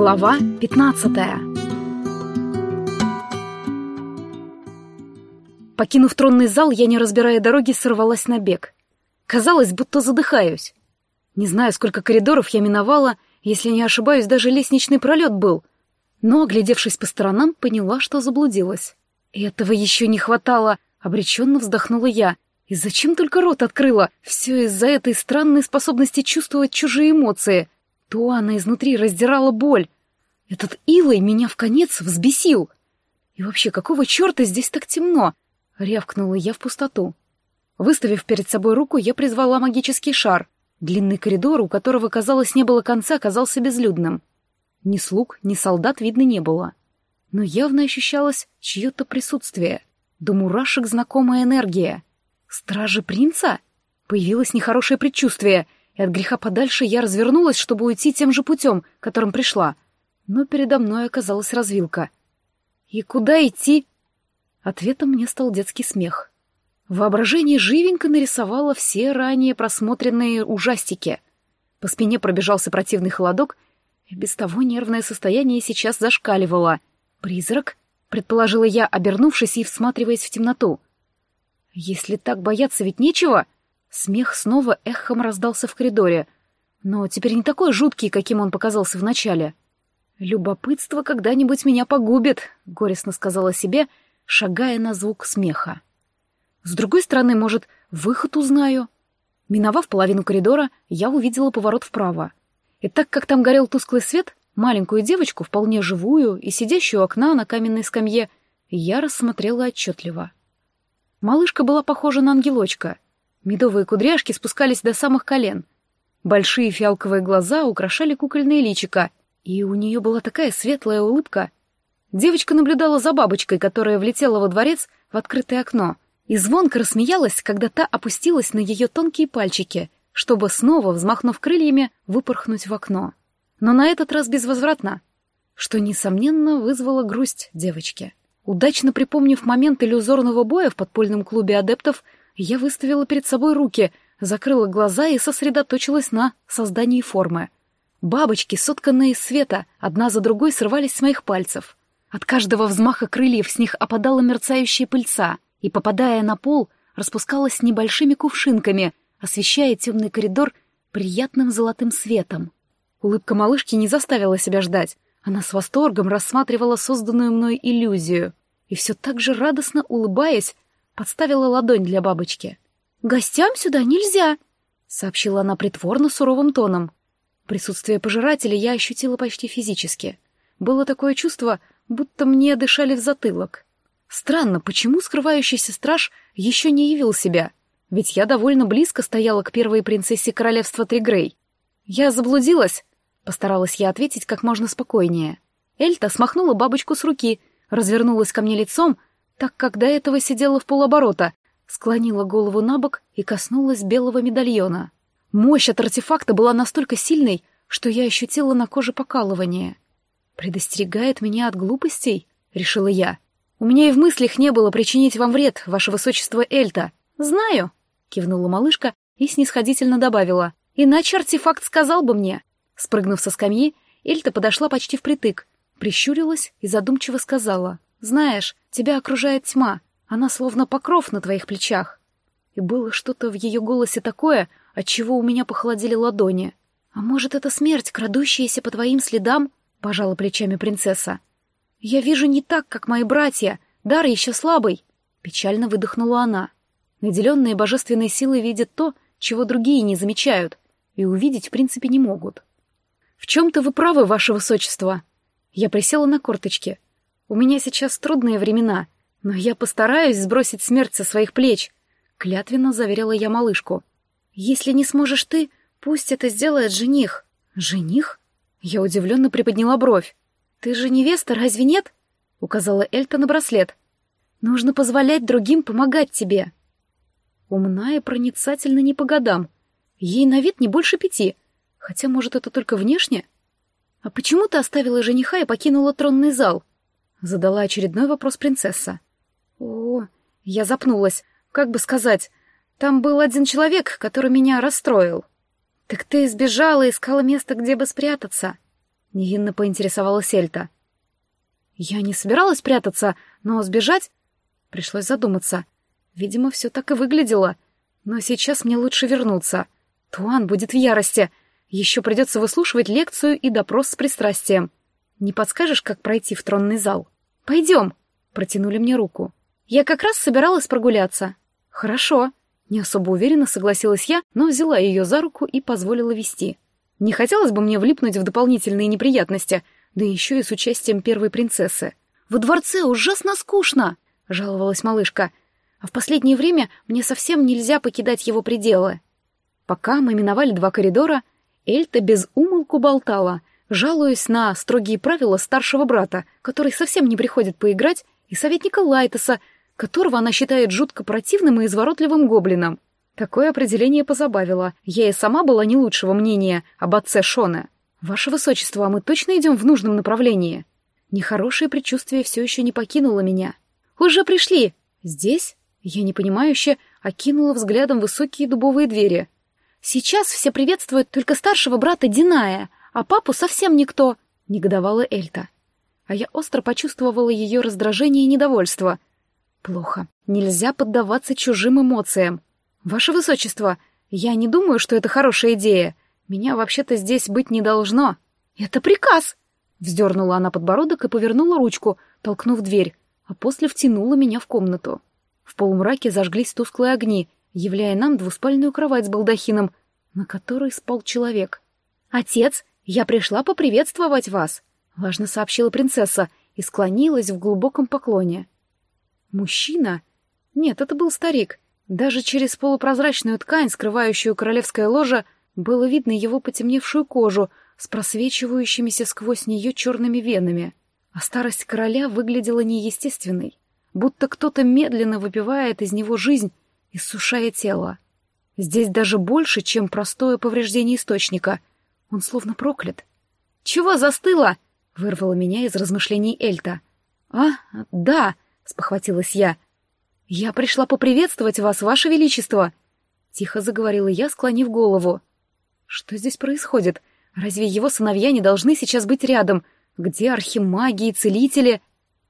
Глава 15 Покинув тронный зал, я, не разбирая дороги, сорвалась на бег. Казалось, будто задыхаюсь. Не знаю, сколько коридоров я миновала, если не ошибаюсь, даже лестничный пролет был. Но, оглядевшись по сторонам, поняла, что заблудилась. Этого еще не хватало, обреченно вздохнула я. И зачем только рот открыла? Все из-за этой странной способности чувствовать чужие эмоции. То она изнутри раздирала боль. Этот Илой меня в конец взбесил. И вообще, какого черта здесь так темно? Рявкнула я в пустоту. Выставив перед собой руку, я призвала магический шар. Длинный коридор, у которого, казалось, не было конца, казался безлюдным. Ни слуг, ни солдат видно не было. Но явно ощущалось чье-то присутствие. До мурашек знакомая энергия. Стражи принца? Появилось нехорошее предчувствие, и от греха подальше я развернулась, чтобы уйти тем же путем, которым пришла. Но передо мной оказалась развилка. И куда идти? Ответом мне стал детский смех. Воображение живенько нарисовало все ранее просмотренные ужастики. По спине пробежался противный холодок, и без того нервное состояние сейчас зашкаливало. «Призрак?» — предположила я, обернувшись и всматриваясь в темноту. «Если так бояться ведь нечего!» Смех снова эхом раздался в коридоре, но теперь не такой жуткий, каким он показался вначале. «Любопытство когда-нибудь меня погубит», — горестно сказала себе, шагая на звук смеха. С другой стороны, может, выход узнаю. Миновав половину коридора, я увидела поворот вправо. И так как там горел тусклый свет, маленькую девочку, вполне живую и сидящую у окна на каменной скамье, я рассмотрела отчетливо. Малышка была похожа на ангелочка. Медовые кудряшки спускались до самых колен. Большие фиалковые глаза украшали кукольное личико, и у нее была такая светлая улыбка. Девочка наблюдала за бабочкой, которая влетела во дворец в открытое окно — и звонко рассмеялась, когда та опустилась на ее тонкие пальчики, чтобы снова, взмахнув крыльями, выпорхнуть в окно. Но на этот раз безвозвратно, что, несомненно, вызвало грусть девочки. Удачно припомнив момент иллюзорного боя в подпольном клубе адептов, я выставила перед собой руки, закрыла глаза и сосредоточилась на создании формы. Бабочки, сотканные из света, одна за другой срывались с моих пальцев. От каждого взмаха крыльев с них опадала мерцающая пыльца — и, попадая на пол, распускалась небольшими кувшинками, освещая темный коридор приятным золотым светом. Улыбка малышки не заставила себя ждать. Она с восторгом рассматривала созданную мной иллюзию и все так же радостно улыбаясь, подставила ладонь для бабочки. «Гостям сюда нельзя!» — сообщила она притворно суровым тоном. Присутствие пожирателя я ощутила почти физически. Было такое чувство, будто мне дышали в затылок. Странно, почему скрывающийся страж еще не явил себя? Ведь я довольно близко стояла к первой принцессе королевства Тригрей. Я заблудилась, постаралась я ответить как можно спокойнее. Эльта смахнула бабочку с руки, развернулась ко мне лицом, так как до этого сидела в полоборота, склонила голову на бок и коснулась белого медальона. Мощь от артефакта была настолько сильной, что я ощутила на коже покалывание. «Предостерегает меня от глупостей?» — решила я. У меня и в мыслях не было причинить вам вред, ваше высочество Эльта. Знаю, кивнула малышка и снисходительно добавила. Иначе артефакт сказал бы мне. Спрыгнув со скамьи, Эльта подошла почти впритык, прищурилась и задумчиво сказала. «Знаешь, тебя окружает тьма, она словно покров на твоих плечах». И было что-то в ее голосе такое, от чего у меня похолодели ладони. «А может, это смерть, крадущаяся по твоим следам?» — пожала плечами принцесса. «Я вижу не так, как мои братья. Дар еще слабый!» Печально выдохнула она. Наделенные божественной силой видят то, чего другие не замечают, и увидеть в принципе не могут. «В чем-то вы правы, ваше высочество!» Я присела на корточки. «У меня сейчас трудные времена, но я постараюсь сбросить смерть со своих плеч», — клятвенно заверила я малышку. «Если не сможешь ты, пусть это сделает жених». «Жених?» Я удивленно приподняла бровь. «Ты же невеста, разве нет?» — указала Эльта на браслет. «Нужно позволять другим помогать тебе». Умна и проницательна не по годам. Ей на вид не больше пяти, хотя, может, это только внешне. «А почему ты оставила жениха и покинула тронный зал?» — задала очередной вопрос принцесса. «О, я запнулась. Как бы сказать, там был один человек, который меня расстроил». «Так ты сбежала и искала место, где бы спрятаться?» — невинно поинтересовалась Эльта. Я не собиралась прятаться, но сбежать... Пришлось задуматься. Видимо, все так и выглядело. Но сейчас мне лучше вернуться. Туан будет в ярости. Еще придется выслушивать лекцию и допрос с пристрастием. Не подскажешь, как пройти в тронный зал? Пойдем. Протянули мне руку. Я как раз собиралась прогуляться. Хорошо. Не особо уверенно согласилась я, но взяла ее за руку и позволила вести. Не хотелось бы мне влипнуть в дополнительные неприятности, да еще и с участием первой принцессы. «Во дворце ужасно скучно!» — жаловалась малышка. «А в последнее время мне совсем нельзя покидать его пределы». Пока мы миновали два коридора, Эльта без умолку болтала, жалуясь на строгие правила старшего брата, который совсем не приходит поиграть, и советника Лайтоса, которого она считает жутко противным и изворотливым гоблином. Такое определение позабавило. Я и сама была не лучшего мнения об отце Шона. «Ваше высочество, а мы точно идем в нужном направлении?» Нехорошее предчувствие все еще не покинуло меня. «Уже пришли!» «Здесь?» Я непонимающе окинула взглядом высокие дубовые двери. «Сейчас все приветствуют только старшего брата Диная, а папу совсем никто!» — негодовала Эльта. А я остро почувствовала ее раздражение и недовольство. «Плохо. Нельзя поддаваться чужим эмоциям. Ваше высочество, я не думаю, что это хорошая идея. Меня вообще-то здесь быть не должно. Это приказ!» Вздернула она подбородок и повернула ручку, толкнув дверь, а после втянула меня в комнату. В полумраке зажглись тусклые огни, являя нам двуспальную кровать с балдахином, на которой спал человек. «Отец, я пришла поприветствовать вас!» — важно сообщила принцесса и склонилась в глубоком поклоне. Мужчина? Нет, это был старик. Даже через полупрозрачную ткань, скрывающую королевское ложе, было видно его потемневшую кожу с просвечивающимися сквозь нее черными венами. А старость короля выглядела неестественной, будто кто-то медленно выпивает из него жизнь, иссушая тело. Здесь даже больше, чем простое повреждение источника. Он словно проклят. «Чего застыло?» — вырвало меня из размышлений Эльта. «А, да», — спохватилась я. «Я пришла поприветствовать вас, ваше величество!» Тихо заговорила я, склонив голову. «Что здесь происходит? Разве его сыновья не должны сейчас быть рядом? Где архимаги и целители?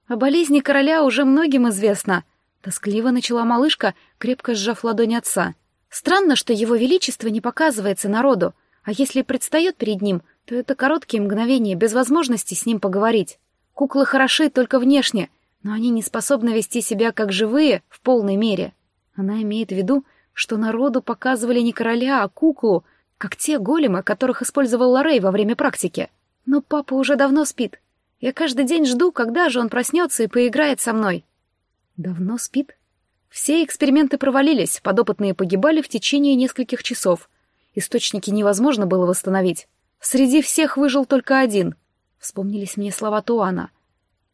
О болезни короля уже многим известно. Тоскливо начала малышка, крепко сжав ладонь отца. Странно, что его величество не показывается народу, а если предстает перед ним, то это короткие мгновения, без возможности с ним поговорить. Куклы хороши только внешне, но они не способны вести себя как живые в полной мере. Она имеет в виду, что народу показывали не короля, а куклу, как те големы, которых использовал Лорей во время практики. Но папа уже давно спит. Я каждый день жду, когда же он проснется и поиграет со мной. Давно спит? Все эксперименты провалились, подопытные погибали в течение нескольких часов. Источники невозможно было восстановить. Среди всех выжил только один. Вспомнились мне слова Туана.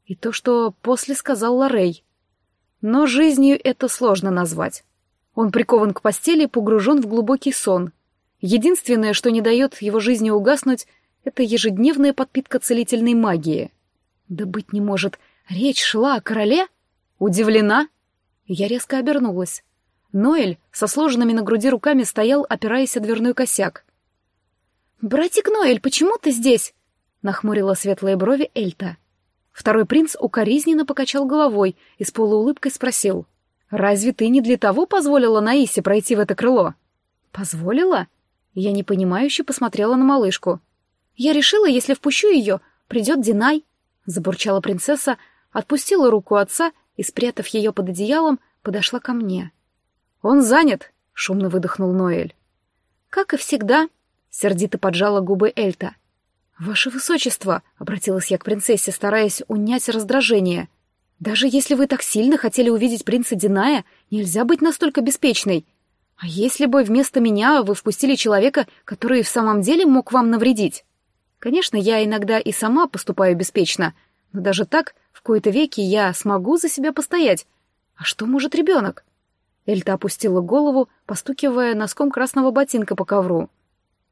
И то, что после сказал Лорей. Но жизнью это сложно назвать. Он прикован к постели и погружен в глубокий сон. Единственное, что не дает его жизни угаснуть, это ежедневная подпитка целительной магии. Да быть не может, речь шла о короле? Удивлена? Я резко обернулась. Ноэль со сложенными на груди руками стоял, опираясь о дверной косяк. «Братик Ноэль, почему ты здесь?» — нахмурила светлые брови Эльта. Второй принц укоризненно покачал головой и с полуулыбкой спросил. «Разве ты не для того позволила Наисе пройти в это крыло?» «Позволила?» Я непонимающе посмотрела на малышку. «Я решила, если впущу ее, придет Динай», — забурчала принцесса, отпустила руку отца и, спрятав ее под одеялом, подошла ко мне. «Он занят», — шумно выдохнул Ноэль. «Как и всегда», — сердито поджала губы Эльта. «Ваше высочество», — обратилась я к принцессе, стараясь унять раздражение, — «даже если вы так сильно хотели увидеть принца Диная, нельзя быть настолько беспечной. А если бы вместо меня вы впустили человека, который в самом деле мог вам навредить? Конечно, я иногда и сама поступаю беспечно, но даже так в кои-то веки я смогу за себя постоять. А что может ребенок? Эльта опустила голову, постукивая носком красного ботинка по ковру.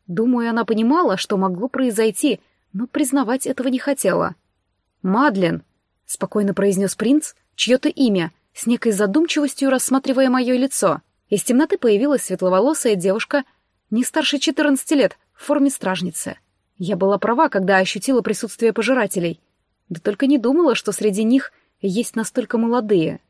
Думаю, она понимала, что могло произойти, но признавать этого не хотела. «Мадлен», — спокойно произнес принц, чье-то имя, с некой задумчивостью рассматривая мое лицо — из темноты появилась светловолосая девушка, не старше 14 лет, в форме стражницы. Я была права, когда ощутила присутствие пожирателей. Да только не думала, что среди них есть настолько молодые.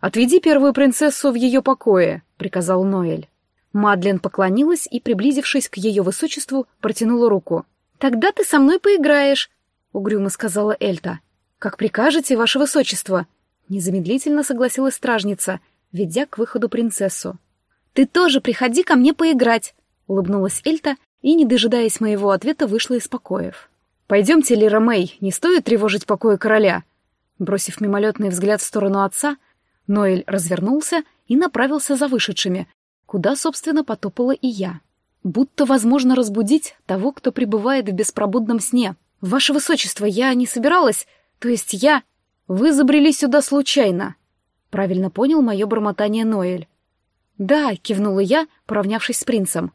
«Отведи первую принцессу в ее покое», — приказал Ноэль. Мадлен поклонилась и, приблизившись к ее высочеству, протянула руку. «Тогда ты со мной поиграешь», — угрюмо сказала Эльта. «Как прикажете, ваше высочество», — незамедлительно согласилась стражница, ведя к выходу принцессу. «Ты тоже приходи ко мне поиграть», — улыбнулась Эльта и, не дожидаясь моего ответа, вышла из покоев. «Пойдемте, Лира Мэй, не стоит тревожить покоя короля». Бросив мимолетный взгляд в сторону отца, Ноэль развернулся и направился за вышедшими, куда, собственно, потопала и я. Будто возможно разбудить того, кто пребывает в беспробудном сне. «Ваше высочество, я не собиралась, то есть я...» «Вы забрели сюда случайно», — правильно понял мое бормотание Ноэль. «Да», — кивнула я, поравнявшись с принцем.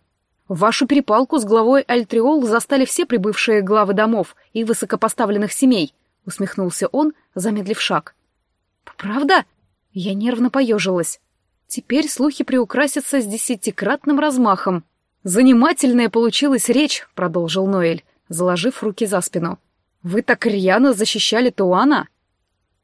«Вашу перепалку с главой Альтриол застали все прибывшие главы домов и высокопоставленных семей», — усмехнулся он, замедлив шаг. «Правда?» Я нервно поежилась. Теперь слухи приукрасятся с десятикратным размахом. «Занимательная получилась речь», — продолжил Ноэль, заложив руки за спину. «Вы так рьяно защищали Туана?»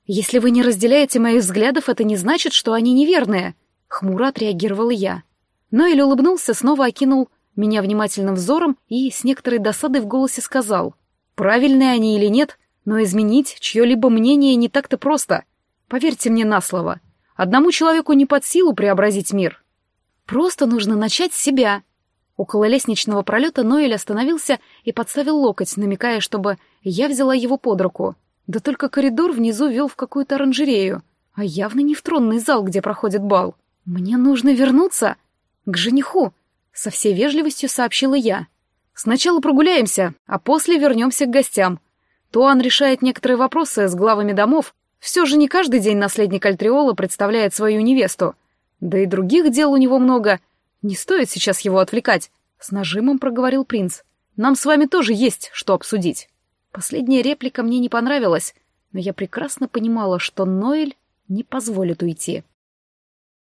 «Если вы не разделяете моих взглядов, это не значит, что они неверные», — хмуро отреагировал я. Ноэль улыбнулся, снова окинул меня внимательным взором и с некоторой досадой в голосе сказал. «Правильные они или нет, но изменить чье-либо мнение не так-то просто. Поверьте мне на слово. Одному человеку не под силу преобразить мир. Просто нужно начать с себя. Около лестничного пролета Ноэль остановился и подставил локоть, намекая, чтобы я взяла его под руку. Да только коридор внизу вел в какую-то оранжерею, а явно не в тронный зал, где проходит бал. Мне нужно вернуться к жениху, со всей вежливостью сообщила я. Сначала прогуляемся, а после вернемся к гостям. Туан решает некоторые вопросы с главами домов, все же не каждый день наследник Альтриола представляет свою невесту. Да и других дел у него много. Не стоит сейчас его отвлекать. С нажимом проговорил принц. Нам с вами тоже есть что обсудить. Последняя реплика мне не понравилась, но я прекрасно понимала, что Ноэль не позволит уйти.